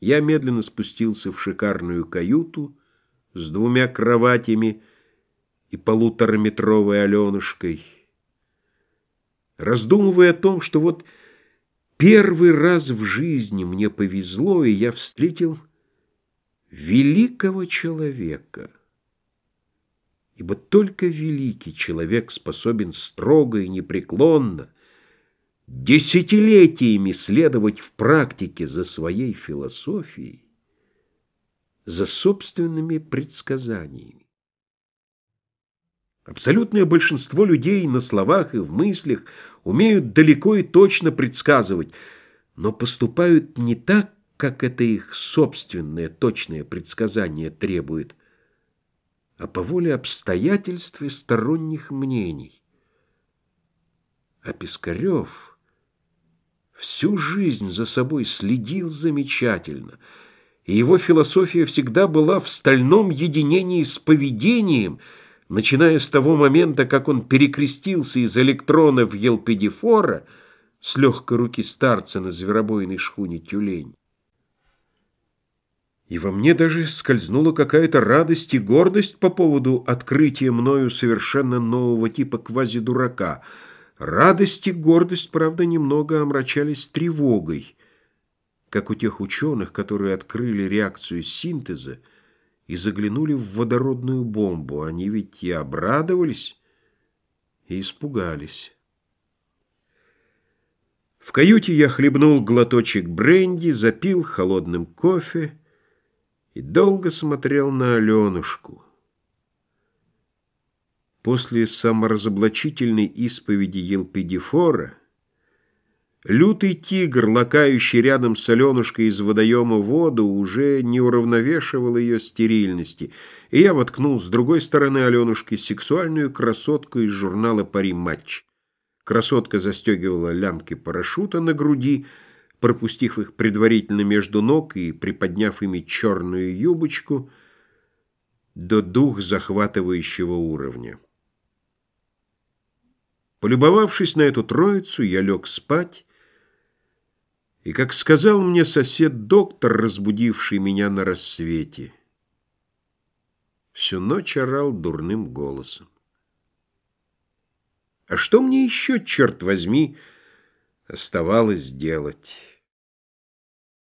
Я медленно спустился в шикарную каюту с двумя кроватями и полутораметровой Аленушкой, раздумывая о том, что вот первый раз в жизни мне повезло, и я встретил великого человека. Ибо только великий человек способен строго и непреклонно десятилетиями следовать в практике за своей философией, за собственными предсказаниями. Абсолютное большинство людей на словах и в мыслях умеют далеко и точно предсказывать, но поступают не так, как это их собственное точное предсказание требует, а по воле обстоятельств и сторонних мнений. А Пискарев всю жизнь за собой следил замечательно, и его философия всегда была в стальном единении с поведением, начиная с того момента, как он перекрестился из электрона в Елпидифора с легкой руки старца на зверобойной шхуне тюлень. И во мне даже скользнула какая-то радость и гордость по поводу открытия мною совершенно нового типа квазидурака — Радость и гордость, правда, немного омрачались тревогой, как у тех ученых, которые открыли реакцию синтеза и заглянули в водородную бомбу. Они ведь и обрадовались, и испугались. В каюте я хлебнул глоточек бренди, запил холодным кофе и долго смотрел на Аленушку. После саморазоблачительной исповеди Елпидифора лютый тигр, лакающий рядом с Аленушкой из водоема воду, уже не уравновешивал ее стерильности, и я воткнул с другой стороны Аленушки сексуальную красотку из журнала «Пари матч». Красотка застегивала лямки парашюта на груди, пропустив их предварительно между ног и приподняв ими черную юбочку до дух захватывающего уровня. Полюбовавшись на эту троицу, я лег спать, и, как сказал мне сосед-доктор, разбудивший меня на рассвете, всю ночь орал дурным голосом. А что мне еще, черт возьми, оставалось делать?